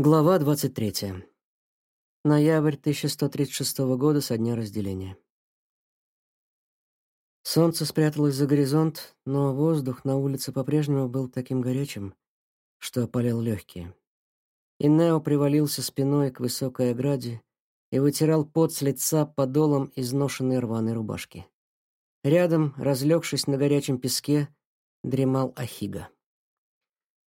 Глава 23. Ноябрь 1136 года со дня разделения. Солнце спряталось за горизонт, но воздух на улице по-прежнему был таким горячим, что опалял легкие. И Нео привалился спиной к высокой ограде и вытирал пот с лица подолом изношенной рваной рубашки. Рядом, разлегшись на горячем песке, дремал Ахига.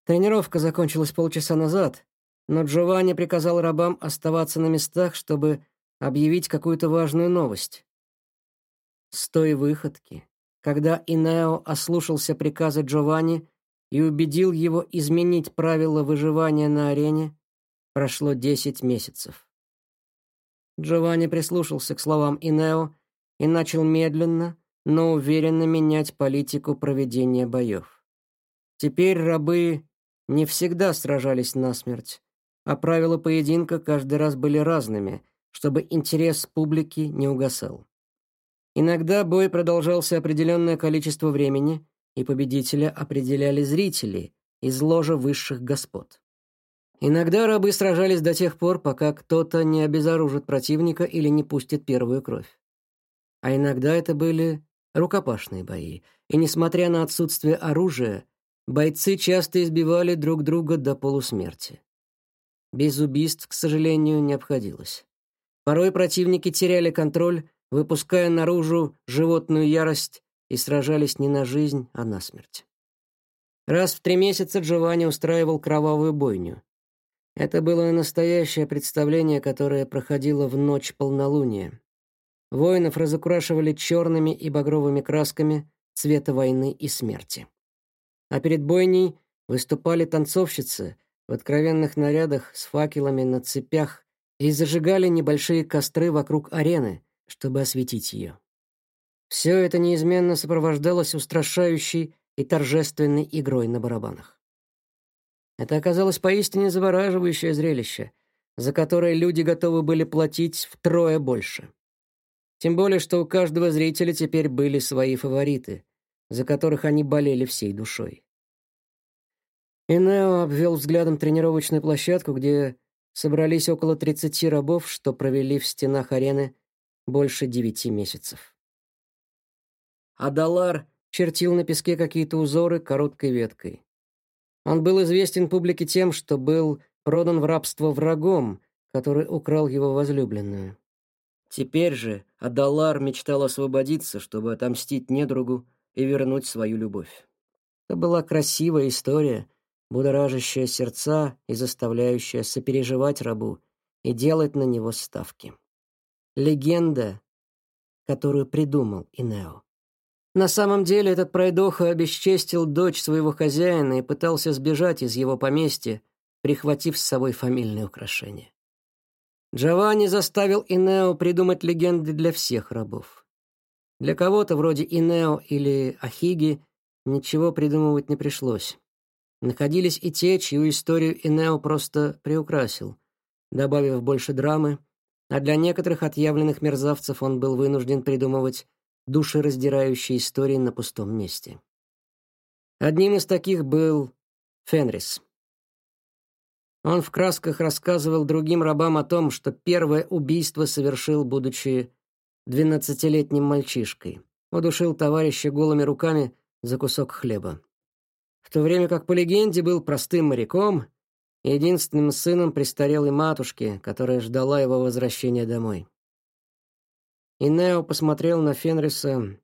Тренировка закончилась полчаса назад — но Джованни приказал рабам оставаться на местах, чтобы объявить какую-то важную новость. С той выходки, когда Инео ослушался приказа Джованни и убедил его изменить правила выживания на арене, прошло десять месяцев. Джованни прислушался к словам Инео и начал медленно, но уверенно менять политику проведения боев. Теперь рабы не всегда сражались насмерть, а правила поединка каждый раз были разными, чтобы интерес публики не угасал. Иногда бой продолжался определенное количество времени, и победителя определяли зрители из ложа высших господ. Иногда рабы сражались до тех пор, пока кто-то не обезоружит противника или не пустит первую кровь. А иногда это были рукопашные бои, и, несмотря на отсутствие оружия, бойцы часто избивали друг друга до полусмерти. Без убийств, к сожалению, не обходилось. Порой противники теряли контроль, выпуская наружу животную ярость и сражались не на жизнь, а на смерть. Раз в три месяца Джованни устраивал кровавую бойню. Это было настоящее представление, которое проходило в ночь полнолуния. Воинов разукрашивали черными и багровыми красками цвета войны и смерти. А перед бойней выступали танцовщицы — в откровенных нарядах с факелами на цепях и зажигали небольшие костры вокруг арены, чтобы осветить ее. Все это неизменно сопровождалось устрашающей и торжественной игрой на барабанах. Это оказалось поистине завораживающее зрелище, за которое люди готовы были платить втрое больше. Тем более, что у каждого зрителя теперь были свои фавориты, за которых они болели всей душой. Инео обвел взглядом тренировочную площадку, где собрались около 30 рабов, что провели в стенах арены больше девяти месяцев. Адалар чертил на песке какие-то узоры короткой веткой. Он был известен публике тем, что был продан в рабство врагом, который украл его возлюбленную. Теперь же Адалар мечтал освободиться, чтобы отомстить недругу и вернуть свою любовь. Это была красивая история — будоражащая сердца и заставляющая сопереживать рабу и делать на него ставки. Легенда, которую придумал Инео. На самом деле этот пройдоха обесчестил дочь своего хозяина и пытался сбежать из его поместья, прихватив с собой фамильные украшения. Джованни заставил Инео придумать легенды для всех рабов. Для кого-то, вроде Инео или Ахиги, ничего придумывать не пришлось. Находились и те, чью историю Инео просто приукрасил, добавив больше драмы, а для некоторых отъявленных мерзавцев он был вынужден придумывать душераздирающие истории на пустом месте. Одним из таких был Фенрис. Он в красках рассказывал другим рабам о том, что первое убийство совершил, будучи двенадцатилетним мальчишкой. Удушил товарища голыми руками за кусок хлеба в то время как по легенде был простым моряком, единственным сыном престарелой матушки, которая ждала его возвращения домой. И Нео посмотрел на Фенриса,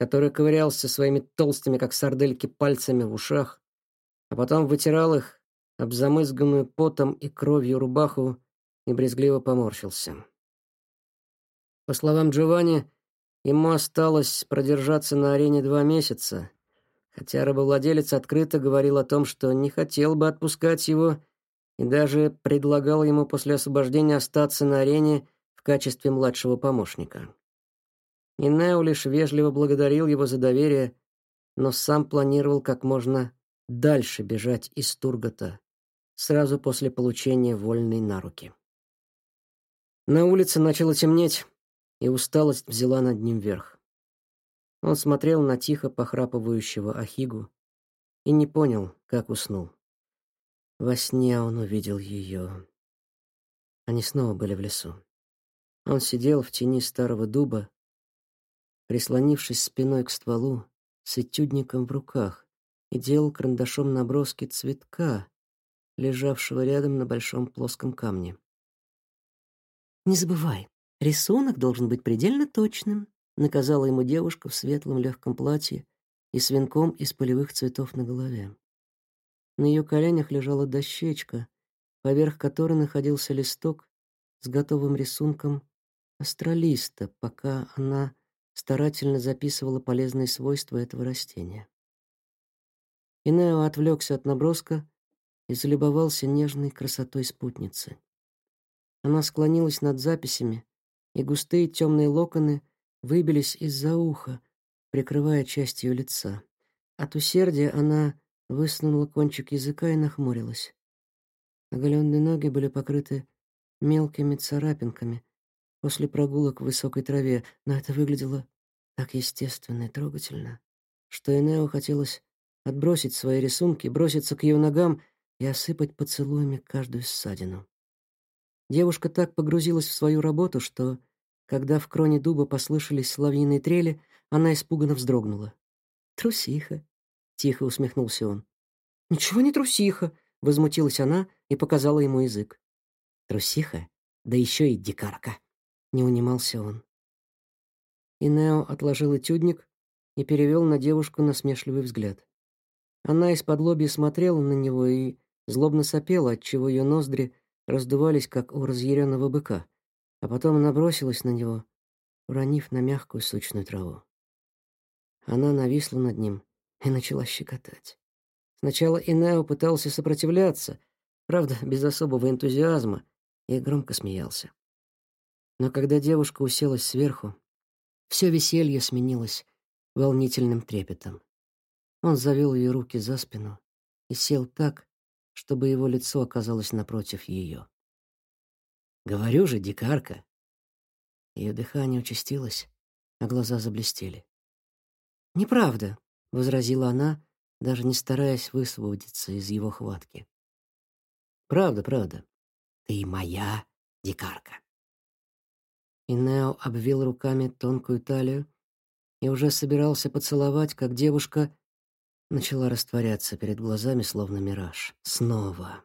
который ковырялся своими толстыми, как сардельки, пальцами в ушах, а потом вытирал их об замызганную потом и кровью рубаху и брезгливо поморщился. По словам Джованни, ему осталось продержаться на арене два месяца, хотя рабовладелец открыто говорил о том, что не хотел бы отпускать его и даже предлагал ему после освобождения остаться на арене в качестве младшего помощника. И Нео лишь вежливо благодарил его за доверие, но сам планировал как можно дальше бежать из Тургота сразу после получения вольной на руки. На улице начало темнеть, и усталость взяла над ним верх. Он смотрел на тихо похрапывающего Ахигу и не понял, как уснул. Во сне он увидел ее. Они снова были в лесу. Он сидел в тени старого дуба, прислонившись спиной к стволу, с этюдником в руках, и делал карандашом наброски цветка, лежавшего рядом на большом плоском камне. «Не забывай, рисунок должен быть предельно точным», наказала ему девушка в светлом легком платье и с венком из полевых цветов на голове. На ее коленях лежала дощечка, поверх которой находился листок с готовым рисунком астролиста, пока она старательно записывала полезные свойства этого растения. Инео отвлекся от наброска и залюбовался нежной красотой спутницы. Она склонилась над записями, и густые темные локоны выбились из-за уха, прикрывая часть ее лица. От усердия она высунула кончик языка и нахмурилась. Оголенные ноги были покрыты мелкими царапинками после прогулок в высокой траве, но это выглядело так естественно и трогательно, что Энео хотелось отбросить свои рисунки, броситься к ее ногам и осыпать поцелуями каждую ссадину. Девушка так погрузилась в свою работу, что, когда в кроне дуба послышались соловьиные трели, она испуганно вздрогнула. «Трусиха», Тихо усмехнулся он. «Ничего не трусиха», — возмутилась она и показала ему язык. «Трусиха? Да еще и дикарка», — не унимался он. Инео отложил этюдник и перевел на девушку насмешливый взгляд. Она из-под лобья смотрела на него и злобно сопела, отчего ее ноздри раздувались, как у разъяренного быка, а потом набросилась на него, уронив на мягкую сочную траву. Она нависла над ним и начала щекотать. Сначала Инео пытался сопротивляться, правда, без особого энтузиазма, и громко смеялся. Но когда девушка уселась сверху, все веселье сменилось волнительным трепетом. Он завел ее руки за спину и сел так, чтобы его лицо оказалось напротив ее. «Говорю же, дикарка!» Ее дыхание участилось, а глаза заблестели. «Неправда», — возразила она, даже не стараясь высвободиться из его хватки. «Правда, правда. Ты моя дикарка». И обвил руками тонкую талию и уже собирался поцеловать, как девушка начала растворяться перед глазами, словно мираж. Снова.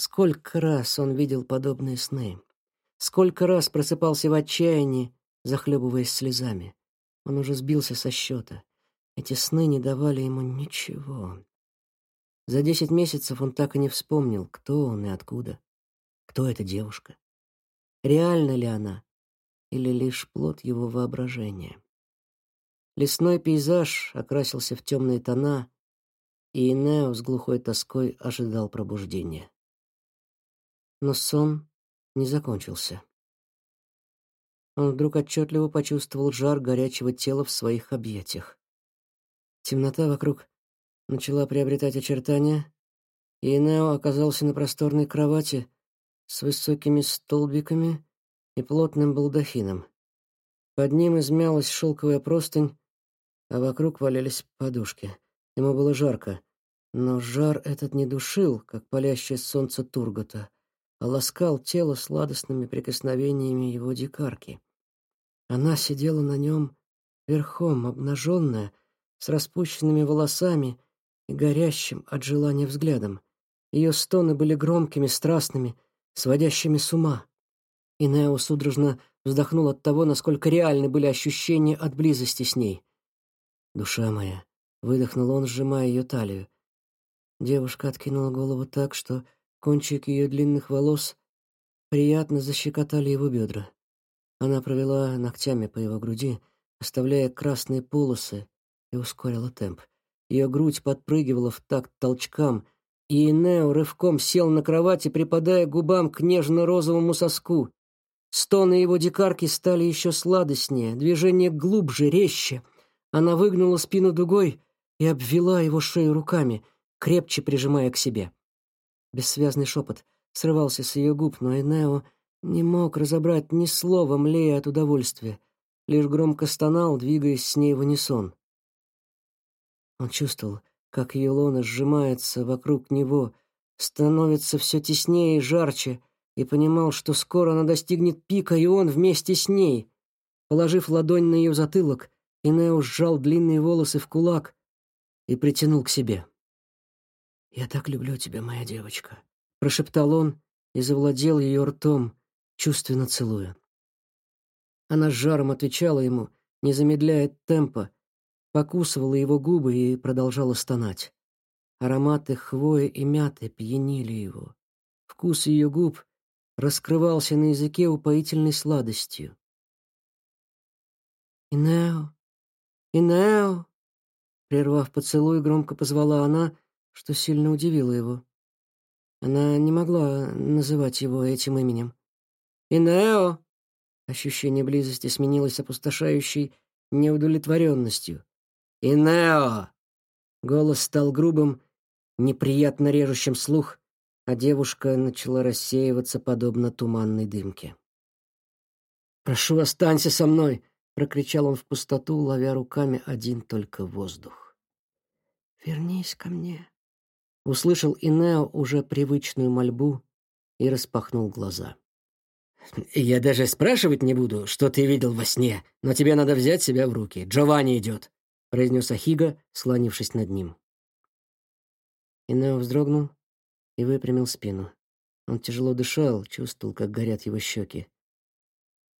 Сколько раз он видел подобные сны. Сколько раз просыпался в отчаянии, захлебываясь слезами. Он уже сбился со счета. Эти сны не давали ему ничего. За десять месяцев он так и не вспомнил, кто он и откуда. Кто эта девушка? Реальна ли она? Или лишь плод его воображения? Лесной пейзаж окрасился в темные тона, и Инео с глухой тоской ожидал пробуждения. Но сон не закончился. Он вдруг отчетливо почувствовал жар горячего тела в своих объятиях. Темнота вокруг начала приобретать очертания, и Нео оказался на просторной кровати с высокими столбиками и плотным балдахином. Под ним измялась шелковая простынь, а вокруг валялись подушки. Ему было жарко, но жар этот не душил, как палящее солнце Тургота, а ласкал тело сладостными прикосновениями его дикарки. Она сидела на нем верхом, обнаженная, с распущенными волосами и горящим от желания взглядом. Ее стоны были громкими, страстными, сводящими с ума. И Нео судорожно вздохнул от того, насколько реальны были ощущения от близости с ней. «Душа моя», — выдохнул он, сжимая ее талию. Девушка откинула голову так, что кончик ее длинных волос приятно защекотали его бедра. Она провела ногтями по его груди, оставляя красные полосы, и ускорила темп. Ее грудь подпрыгивала в такт толчкам, и Инео рывком сел на кровати, припадая губам к нежно-розовому соску. Стоны его дикарки стали еще сладостнее, движение глубже, резче. Она выгнула спину дугой и обвела его шею руками, крепче прижимая к себе. Бессвязный шепот срывался с ее губ, но Энео не мог разобрать ни слова, млея от удовольствия, лишь громко стонал, двигаясь с ней в унисон. Он чувствовал, как ее лона сжимается вокруг него, становится все теснее и жарче, и понимал, что скоро она достигнет пика, и он вместе с ней. Положив ладонь на ее затылок, Инео сжал длинные волосы в кулак и притянул к себе. «Я так люблю тебя, моя девочка», — прошептал он и завладел ее ртом, чувственно целуя. Она с жаром отвечала ему, не замедляя темпа, покусывала его губы и продолжала стонать. Ароматы хвои и мяты пьянили его. Вкус ее губ раскрывался на языке упоительной сладостью. «Инео! Инео!» Прервав поцелуй, громко позвала она, что сильно удивило его. Она не могла называть его этим именем. «Инео!» Ощущение близости сменилось опустошающей неудовлетворенностью. «Инео!» Голос стал грубым, неприятно режущим слух, а девушка начала рассеиваться, подобно туманной дымке. «Прошу, останься со мной!» — прокричал он в пустоту, ловя руками один только воздух. «Вернись ко мне!» Услышал Инео уже привычную мольбу и распахнул глаза. «Я даже спрашивать не буду, что ты видел во сне, но тебе надо взять себя в руки. Джованни идет», — произнес Ахига, слонившись над ним. Инео вздрогнул и выпрямил спину. Он тяжело дышал, чувствовал, как горят его щеки.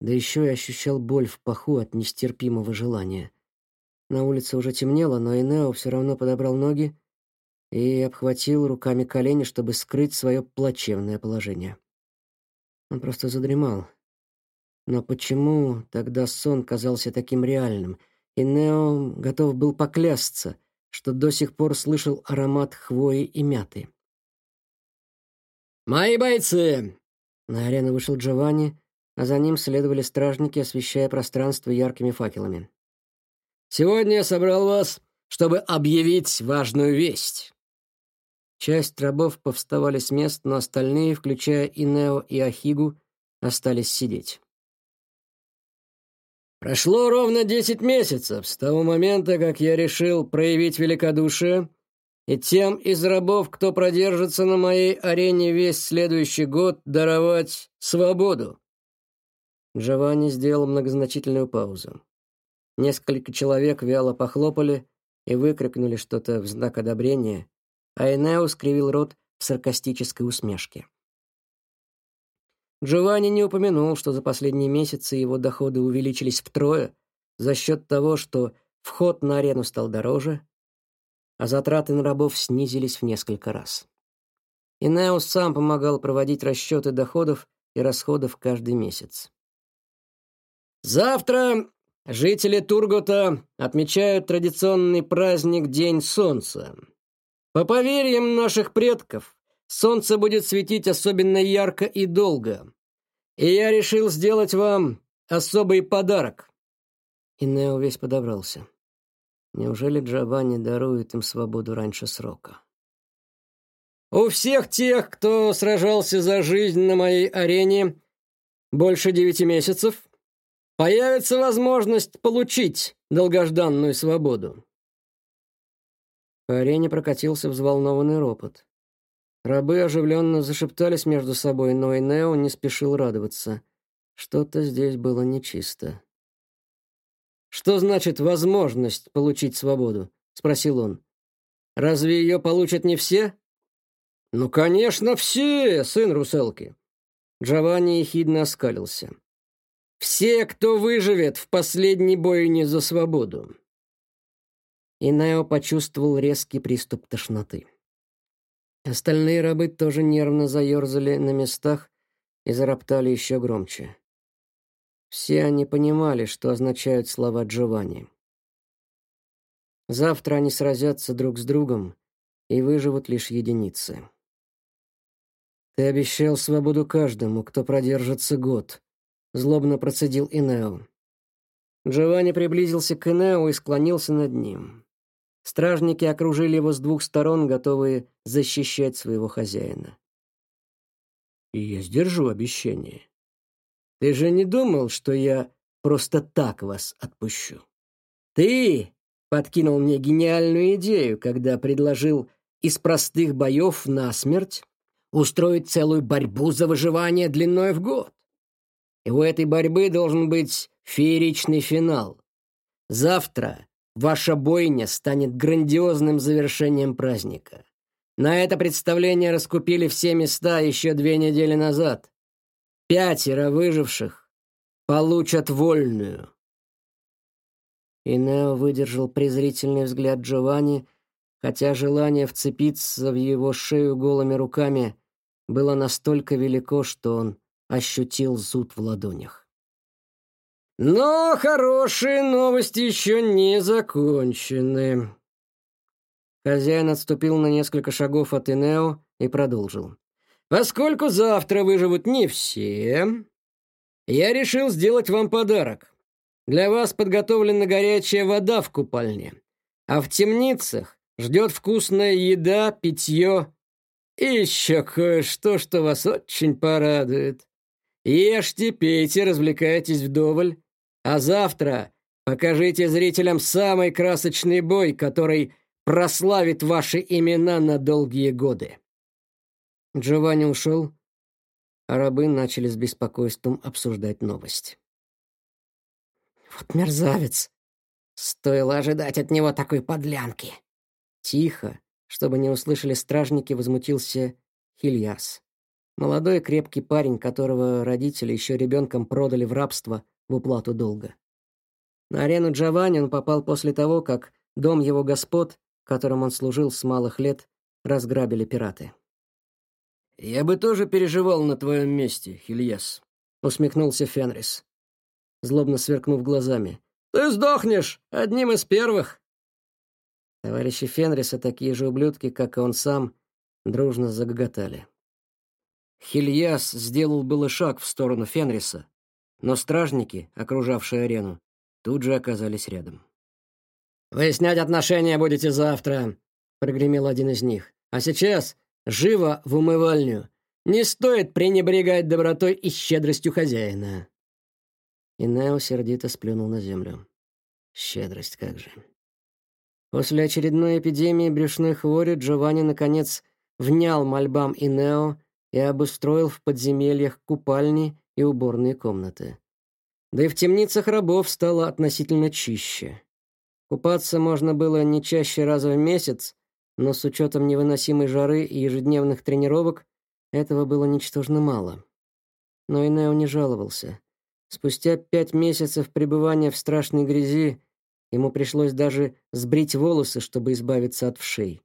Да еще и ощущал боль в паху от нестерпимого желания. На улице уже темнело, но Инео все равно подобрал ноги и обхватил руками колени, чтобы скрыть свое плачевное положение. Он просто задремал. Но почему тогда сон казался таким реальным? И Нео готов был поклясться, что до сих пор слышал аромат хвои и мяты. «Мои бойцы!» На арену вышел Джованни, а за ним следовали стражники, освещая пространство яркими факелами. «Сегодня я собрал вас, чтобы объявить важную весть. Часть рабов повставали с мест, но остальные, включая Инео и Ахигу, остались сидеть. Прошло ровно десять месяцев с того момента, как я решил проявить великодушие и тем из рабов, кто продержится на моей арене весь следующий год, даровать свободу. Джованни сделал многозначительную паузу. Несколько человек вяло похлопали и выкрикнули что-то в знак одобрения, а скривил рот в саркастической усмешке. Джованни не упомянул, что за последние месяцы его доходы увеличились втрое за счет того, что вход на арену стал дороже, а затраты на рабов снизились в несколько раз. Инеус сам помогал проводить расчеты доходов и расходов каждый месяц. «Завтра жители Тургота отмечают традиционный праздник День Солнца. По поверьям наших предков, солнце будет светить особенно ярко и долго. И я решил сделать вам особый подарок. И Нео весь подобрался. Неужели Джованни дарует им свободу раньше срока? У всех тех, кто сражался за жизнь на моей арене больше девяти месяцев, появится возможность получить долгожданную свободу. По арене прокатился взволнованный ропот. Рабы оживленно зашептались между собой, но и Нео не спешил радоваться. Что-то здесь было нечисто. «Что значит возможность получить свободу?» — спросил он. «Разве ее получат не все?» «Ну, конечно, все, сын русалки!» Джованни ехидно оскалился. «Все, кто выживет в последней бойне за свободу и Нео почувствовал резкий приступ тошноты. Остальные рабы тоже нервно заерзали на местах и зароптали еще громче. Все они понимали, что означают слова Джованни. Завтра они сразятся друг с другом, и выживут лишь единицы. «Ты обещал свободу каждому, кто продержится год», — злобно процедил Инео. Джованни приблизился к Инео и склонился над ним. Стражники окружили его с двух сторон, готовые защищать своего хозяина. И я сдержу обещание. Ты же не думал, что я просто так вас отпущу? Ты подкинул мне гениальную идею, когда предложил из простых боев на смерть устроить целую борьбу за выживание длиной в год. И у этой борьбы должен быть фееричный финал. Завтра ваша бойня станет грандиозным завершением праздника. На это представление раскупили все места еще две недели назад. Пятеро выживших получат вольную. И Нео выдержал презрительный взгляд Джованни, хотя желание вцепиться в его шею голыми руками было настолько велико, что он ощутил зуд в ладонях. Но хорошие новости еще не закончены. Хозяин отступил на несколько шагов от Инео и продолжил. Поскольку завтра выживут не все, я решил сделать вам подарок. Для вас подготовлена горячая вода в купальне, а в темницах ждет вкусная еда, питье и еще кое-что, что вас очень порадует. Ешьте, пейте, развлекайтесь вдоволь, а завтра покажите зрителям самый красочный бой, который прославит ваши имена на долгие годы. Джованни ушел, а рабы начали с беспокойством обсуждать новость. «Вот мерзавец! Стоило ожидать от него такой подлянки!» Тихо, чтобы не услышали стражники, возмутился Хильяс. Молодой крепкий парень, которого родители еще ребенком продали в рабство в уплату долга. На арену Джованни он попал после того, как дом его господ, которым он служил с малых лет, разграбили пираты. «Я бы тоже переживал на твоем месте, Хильяс», — усмехнулся Фенрис, злобно сверкнув глазами. «Ты сдохнешь одним из первых!» Товарищи Фенриса, такие же ублюдки, как и он сам, дружно загоготали. Хильяс сделал было шаг в сторону Фенриса, но стражники, окружавшие арену, тут же оказались рядом. «Выяснять отношения будете завтра», — прогремел один из них. «А сейчас Живо в умывальню. Не стоит пренебрегать добротой и щедростью хозяина. И Нео сердито сплюнул на землю. Щедрость как же. После очередной эпидемии брюшной хвори Джованни наконец внял мольбам Инео и обустроил в подземельях купальни и уборные комнаты. Да и в темницах рабов стало относительно чище. Купаться можно было не чаще раза в месяц, но с учетом невыносимой жары и ежедневных тренировок этого было ничтожно мало. Но Инео не жаловался. Спустя пять месяцев пребывания в страшной грязи ему пришлось даже сбрить волосы, чтобы избавиться от вшей.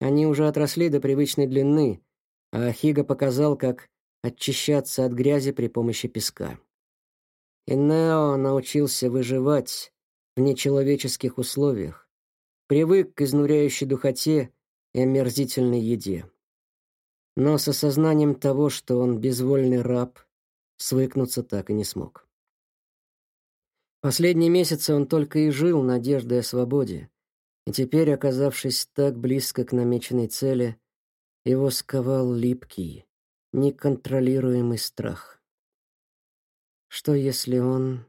Они уже отросли до привычной длины, а Хига показал, как очищаться от грязи при помощи песка. Инео научился выживать в нечеловеческих условиях, привык к изнуряющей духоте и омерзительной еде. Но с осознанием того, что он безвольный раб, свыкнуться так и не смог. Последние месяцы он только и жил надеждой о свободе, и теперь, оказавшись так близко к намеченной цели, его сковал липкий, неконтролируемый страх. Что если он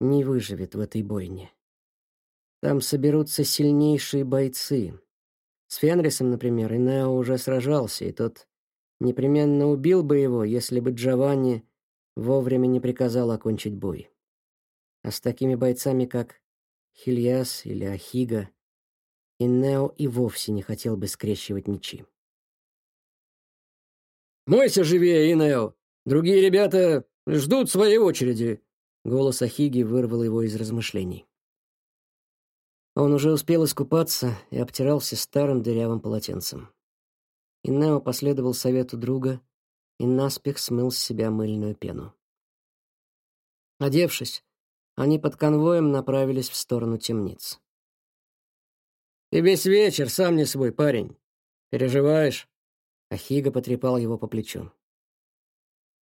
не выживет в этой бойне? Там соберутся сильнейшие бойцы. С Фенрисом, например, Инео уже сражался, и тот непременно убил бы его, если бы Джованни вовремя не приказал окончить бой. А с такими бойцами, как Хильяс или Ахига, Инео и вовсе не хотел бы скрещивать мечи. «Мойся живее, Инео! Другие ребята ждут своей очереди!» Голос Ахиги вырвал его из размышлений. Он уже успел искупаться и обтирался старым дырявым полотенцем. И Нео последовал совету друга и наспех смыл с себя мыльную пену. Одевшись, они под конвоем направились в сторону темниц. «Ты весь вечер сам не свой парень. Переживаешь?» Ахига потрепал его по плечу.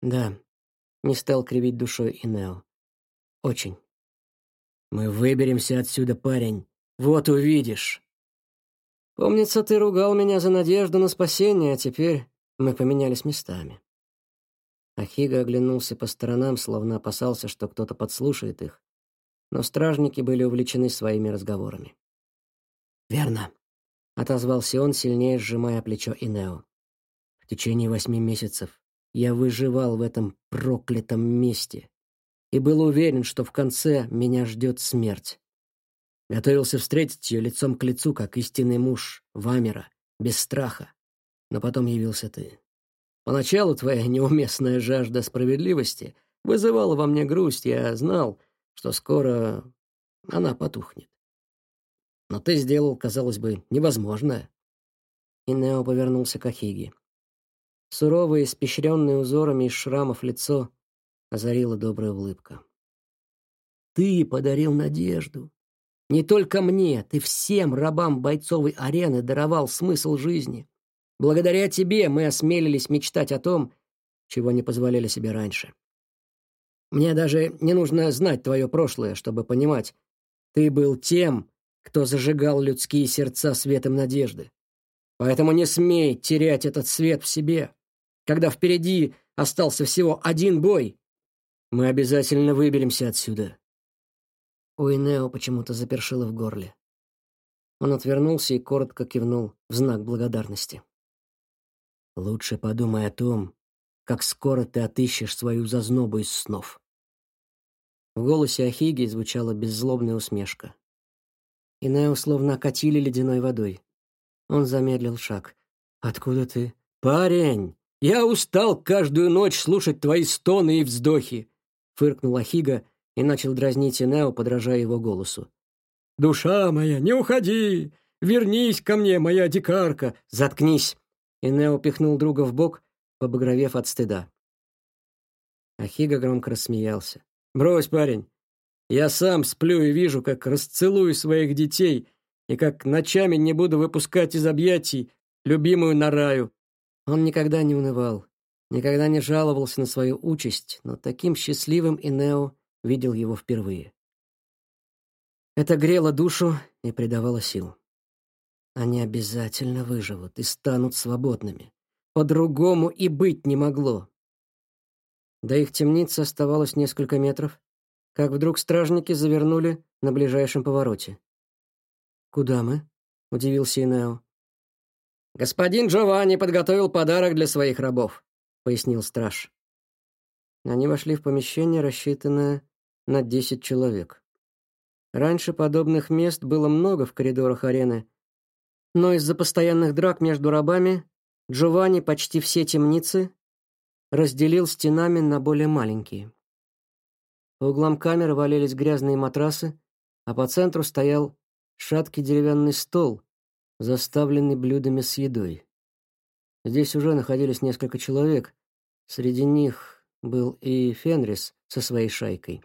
«Да», — не стал кривить душой Инео. «Очень». «Мы выберемся отсюда, парень», вот увидишь. Помнится, ты ругал меня за надежду на спасение, а теперь мы поменялись местами. Ахига оглянулся по сторонам, словно опасался, что кто-то подслушает их, но стражники были увлечены своими разговорами. «Верно», — отозвался он, сильнее сжимая плечо Инео. В течение восьми месяцев я выживал в этом проклятом месте и был уверен, что в конце меня ждет смерть. Готовился встретить ее лицом к лицу, как истинный муж Вамера, без страха. Но потом явился ты. Поначалу твоя неуместная жажда справедливости вызывала во мне грусть. Я знал, что скоро она потухнет. Но ты сделал, казалось бы, невозможное. И Нео повернулся к Ахиге. Суровое, испещренное узорами из шрамов лицо озарила добрая улыбка. «Ты подарил надежду. Не только мне, ты всем рабам бойцовой арены даровал смысл жизни. Благодаря тебе мы осмелились мечтать о том, чего не позволяли себе раньше. Мне даже не нужно знать твое прошлое, чтобы понимать, ты был тем, кто зажигал людские сердца светом надежды. Поэтому не смей терять этот свет в себе. Когда впереди остался всего один бой, мы обязательно выберемся отсюда. У Инео почему-то запершило в горле. Он отвернулся и коротко кивнул в знак благодарности. «Лучше подумай о том, как скоро ты отыщешь свою зазнобу из снов». В голосе Ахиги звучала беззлобная усмешка. Инео словно окатили ледяной водой. Он замедлил шаг. «Откуда ты?» «Парень, я устал каждую ночь слушать твои стоны и вздохи!» Фыркнул Ахига и начал дразнить Инео, подражая его голосу. «Душа моя, не уходи! Вернись ко мне, моя дикарка! Заткнись!» Инео пихнул друга в бок, побагровев от стыда. Ахига громко рассмеялся. «Брось, парень! Я сам сплю и вижу, как расцелую своих детей и как ночами не буду выпускать из объятий любимую Нараю». Он никогда не унывал, никогда не жаловался на свою участь, но таким счастливым Инео видел его впервые. Это грело душу и придавало сил. Они обязательно выживут и станут свободными. По-другому и быть не могло. До их темницы оставалось несколько метров, как вдруг стражники завернули на ближайшем повороте. «Куда мы?» — удивился Инео. «Господин Джованни подготовил подарок для своих рабов», — пояснил страж. Они вошли в помещение, рассчитанное на десять человек. Раньше подобных мест было много в коридорах арены, но из-за постоянных драк между рабами Джованни почти все темницы разделил стенами на более маленькие. По углам камеры валялись грязные матрасы, а по центру стоял шаткий деревянный стол, заставленный блюдами с едой. Здесь уже находились несколько человек. Среди них был и Фенрис со своей шайкой.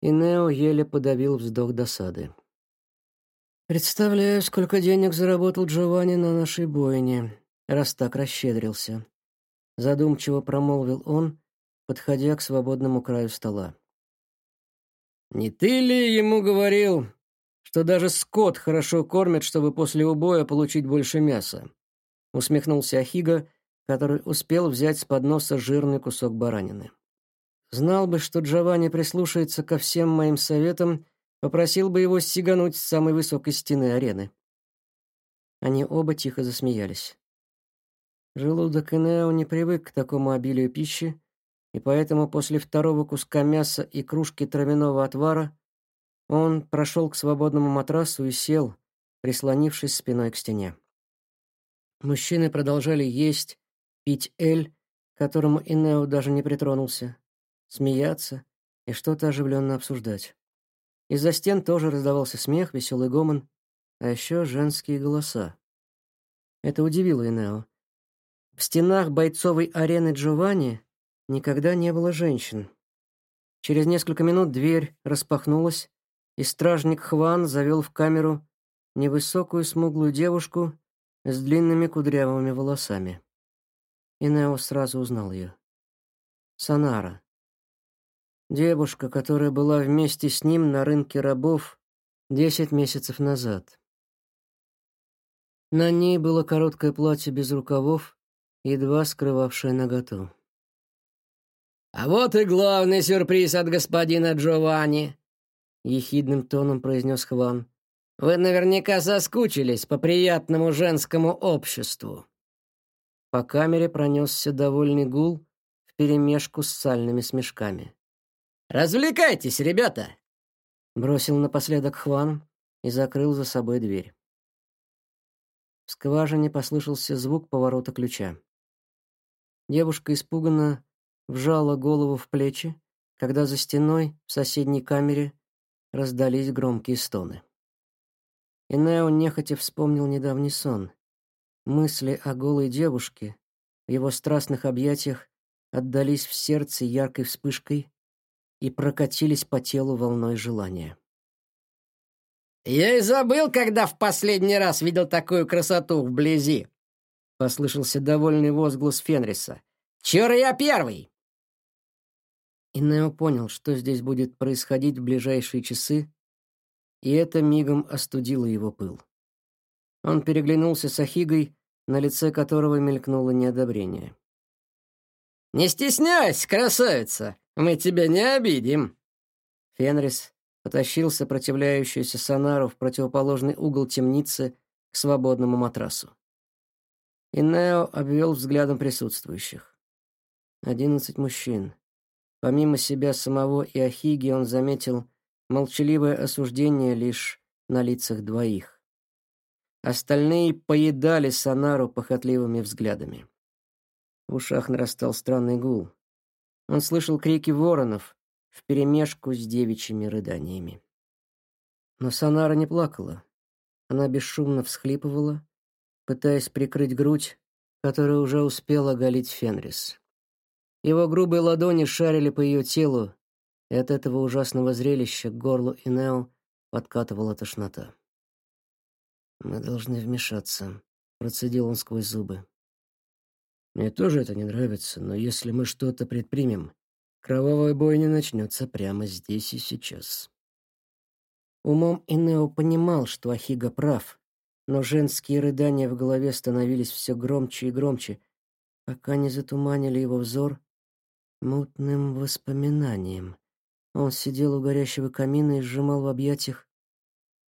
И Нео еле подавил вздох досады. «Представляю, сколько денег заработал Джованни на нашей бойне, раз так расщедрился», — задумчиво промолвил он, подходя к свободному краю стола. «Не ты ли ему говорил, что даже скот хорошо кормят, чтобы после убоя получить больше мяса?» — усмехнулся Ахига, который успел взять с подноса жирный кусок баранины. Знал бы, что Джованни прислушается ко всем моим советам, попросил бы его сигануть с самой высокой стены арены. Они оба тихо засмеялись. Желудок Инео не привык к такому обилию пищи, и поэтому после второго куска мяса и кружки травяного отвара он прошел к свободному матрасу и сел, прислонившись спиной к стене. Мужчины продолжали есть, пить эль, к которому Инео даже не притронулся смеяться и что-то оживленно обсуждать. Из-за стен тоже раздавался смех, веселый гомон, а еще женские голоса. Это удивило Инео. В стенах бойцовой арены Джованни никогда не было женщин. Через несколько минут дверь распахнулась, и стражник Хван завел в камеру невысокую смуглую девушку с длинными кудрявыми волосами. Инео сразу узнал ее. Санара, Девушка, которая была вместе с ним на рынке рабов десять месяцев назад. На ней было короткое платье без рукавов, едва скрывавшее наготу. «А вот и главный сюрприз от господина Джованни», — ехидным тоном произнес Хван. «Вы наверняка соскучились по приятному женскому обществу». По камере пронесся довольный гул вперемешку с сальными смешками. «Развлекайтесь, ребята!» Бросил напоследок Хван и закрыл за собой дверь. В скважине послышался звук поворота ключа. Девушка испуганно вжала голову в плечи, когда за стеной в соседней камере раздались громкие стоны. И Нео нехотя вспомнил недавний сон. Мысли о голой девушке в его страстных объятиях отдались в сердце яркой вспышкой и прокатились по телу волной желания. «Я и забыл, когда в последний раз видел такую красоту вблизи!» — послышался довольный возглас Фенриса. «Чур я первый!» И Нео понял, что здесь будет происходить в ближайшие часы, и это мигом остудило его пыл. Он переглянулся с Ахигой, на лице которого мелькнуло неодобрение. «Не стесняйся, красавица, мы тебя не обидим!» Фенрис потащил сопротивляющуюся Сонару в противоположный угол темницы к свободному матрасу. И Нео обвел взглядом присутствующих. Одиннадцать мужчин. Помимо себя самого и Ахиги он заметил молчаливое осуждение лишь на лицах двоих. Остальные поедали Сонару похотливыми взглядами. В ушах нарастал странный гул. Он слышал крики воронов, вперемешку с девичьими рыданиями. Но Санара не плакала. Она бесшумно всхлипывала, пытаясь прикрыть грудь, которую уже успел оголить Фенрис. Его грубые ладони шарили по ее телу, и от этого ужасного зрелища к горлу Инео подкатывала тошнота. «Мы должны вмешаться», — процедил он сквозь зубы. «Мне тоже это не нравится, но если мы что-то предпримем, Кровавая бойня начнется прямо здесь и сейчас. Умом Инео понимал, что Ахига прав, но женские рыдания в голове становились все громче и громче, пока не затуманили его взор мутным воспоминанием. Он сидел у горящего камина и сжимал в объятиях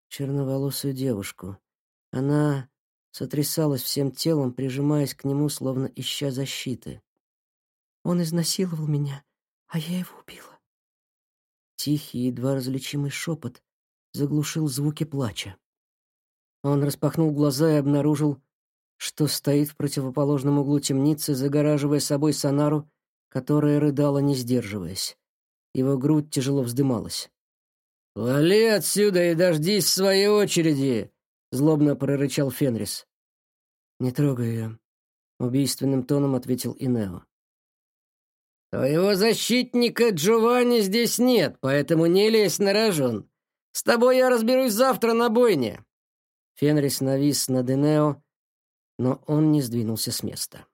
черноволосую девушку. Она сотрясалась всем телом, прижимаясь к нему, словно ища защиты. «Он изнасиловал меня», а я его убила. Тихий, едва различимый шепот заглушил звуки плача. Он распахнул глаза и обнаружил, что стоит в противоположном углу темницы, загораживая собой Сонару, которая рыдала, не сдерживаясь. Его грудь тяжело вздымалась. «Вали отсюда и дождись своей очереди!» — злобно прорычал Фенрис. «Не трогай ее», — убийственным тоном ответил Инео. Твоего защитника Джованни здесь нет, поэтому не лезь на рожон. С тобой я разберусь завтра на бойне». Фенрис навис над Энео, но он не сдвинулся с места.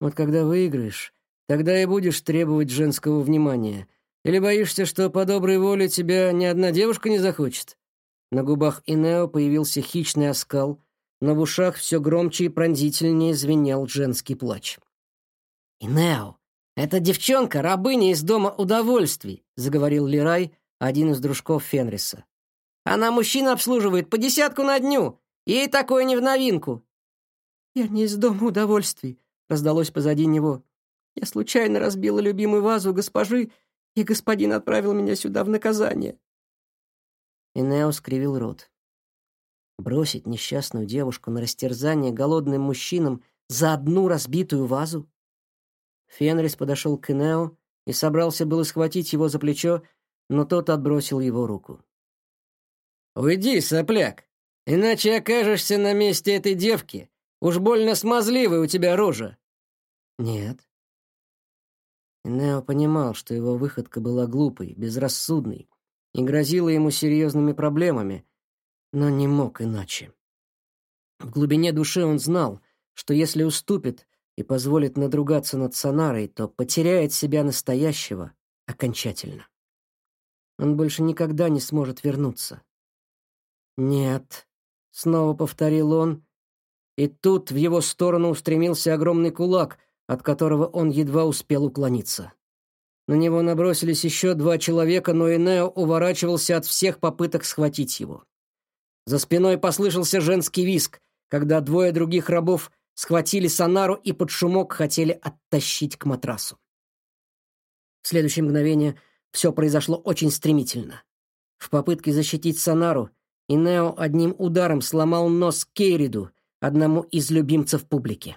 «Вот когда выиграешь, тогда и будешь требовать женского внимания. Или боишься, что по доброй воле тебя ни одна девушка не захочет?» На губах Инео появился хищный оскал, но в ушах все громче и пронзительнее звенел женский плач. «Инео, «Эта девчонка — рабыня из дома удовольствий», — заговорил Лирай, один из дружков Фенриса. «Она мужчин обслуживает по десятку на дню. Ей такое не в новинку». «Я не из дома удовольствий», — раздалось позади него. «Я случайно разбила любимую вазу госпожи, и господин отправил меня сюда в наказание». Инео скривил рот. Бросить несчастную девушку на растерзание голодным мужчинам за одну разбитую вазу? Фенрис подошел к Энео и собрался было схватить его за плечо, но тот отбросил его руку. «Уйди, сопляк, иначе окажешься на месте этой девки. Уж больно смазливая у тебя рожа». «Нет». Энео понимал, что его выходка была глупой, безрассудной и грозила ему серьезными проблемами, но не мог иначе. В глубине души он знал, что если уступит, и позволит надругаться над Сонарой, то потеряет себя настоящего окончательно. Он больше никогда не сможет вернуться. «Нет», — снова повторил он, и тут в его сторону устремился огромный кулак, от которого он едва успел уклониться. На него набросились еще два человека, но Энео уворачивался от всех попыток схватить его. За спиной послышался женский виск, когда двое других рабов схватили Санару и под шумок хотели оттащить к матрасу. В следующее мгновение все произошло очень стремительно. В попытке защитить Санару Инео одним ударом сломал нос Кейриду, одному из любимцев публики.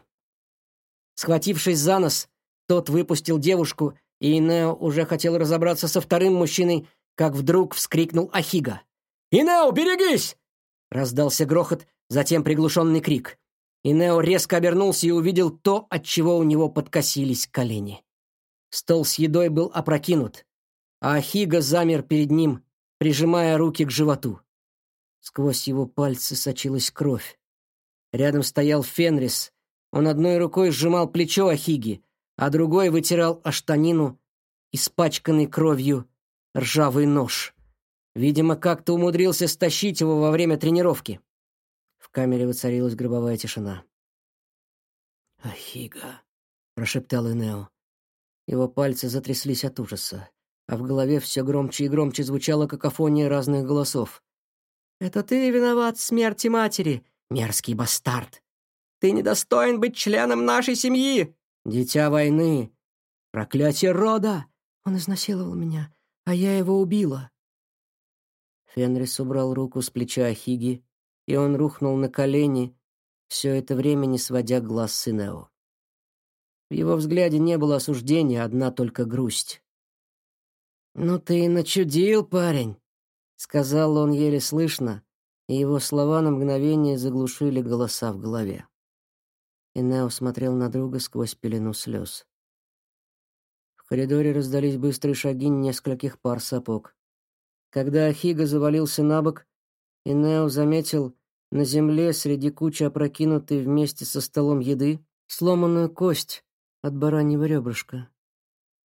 Схватившись за нос, тот выпустил девушку, и Инео уже хотел разобраться со вторым мужчиной, как вдруг вскрикнул Ахига. «Инео, берегись!» Раздался грохот, затем приглушенный крик. Инео резко обернулся и увидел то, от чего у него подкосились колени. Стол с едой был опрокинут, а Ахига замер перед ним, прижимая руки к животу. Сквозь его пальцы сочилась кровь. Рядом стоял Фенрис. Он одной рукой сжимал плечо Ахиги, а другой вытирал о штанину, испачканный кровью, ржавый нож. Видимо, как-то умудрился стащить его во время тренировки. В камере воцарилась гробовая тишина. «Ахига», — прошептал Энео. Его пальцы затряслись от ужаса, а в голове все громче и громче звучала какофония разных голосов. «Это ты виноват в смерти матери, мерзкий бастард! Ты недостоин быть членом нашей семьи! Дитя войны! Проклятие рода! Он изнасиловал меня, а я его убила!» Фенрис убрал руку с плеча Ахиги, и он рухнул на колени, все это время не сводя глаз с Инео. В его взгляде не было осуждения, одна только грусть. «Ну ты и начудил, парень!» — сказал он еле слышно, и его слова на мгновение заглушили голоса в голове. Инео смотрел на друга сквозь пелену слез. В коридоре раздались быстрые шаги нескольких пар сапог. Когда Ахига завалился на бок, Инео заметил на земле среди кучи опрокинутой вместе со столом еды сломанную кость от бараньего ребрышка.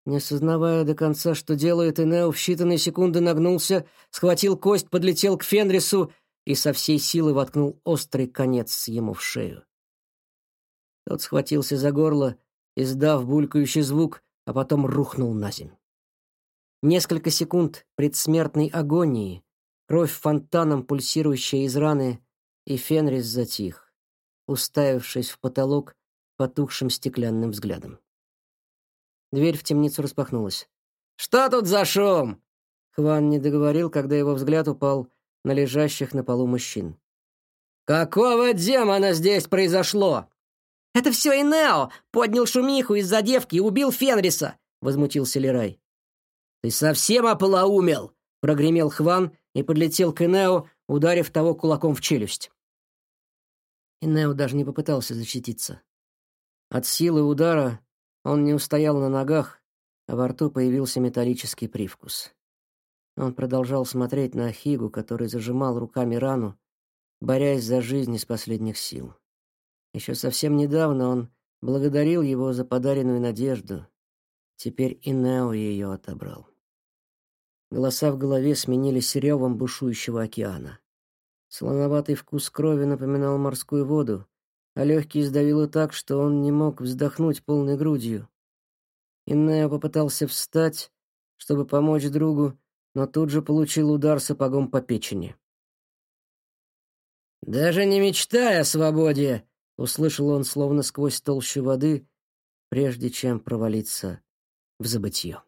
Не осознавая до конца, что делает, Инео в считанные секунды нагнулся, схватил кость, подлетел к Фенрису и со всей силы воткнул острый конец ему в шею. Тот схватился за горло, издав булькающий звук, а потом рухнул на землю. Несколько секунд предсмертной агонии, кровь фонтаном, пульсирующая из раны, и Фенрис затих, уставившись в потолок потухшим стеклянным взглядом. Дверь в темницу распахнулась. «Что тут за шум?» Хван не договорил, когда его взгляд упал на лежащих на полу мужчин. «Какого демона здесь произошло?» «Это все Инео! Поднял шумиху из-за девки и убил Фенриса!» — возмутился Лерай. «Ты совсем ополоумел!» — прогремел Хван и подлетел к Энео, ударив того кулаком в челюсть. Энео даже не попытался защититься. От силы удара он не устоял на ногах, а во рту появился металлический привкус. Он продолжал смотреть на Ахигу, который зажимал руками рану, борясь за жизнь из последних сил. Еще совсем недавно он благодарил его за подаренную надежду. Теперь и Нео ее отобрал. Голоса в голове сменились ревом бушующего океана. Солоноватый вкус крови напоминал морскую воду, а легкие сдавило так, что он не мог вздохнуть полной грудью. Иннео попытался встать, чтобы помочь другу, но тут же получил удар сапогом по печени. «Даже не мечтай о свободе!» — услышал он словно сквозь толщу воды, прежде чем провалиться в забытье.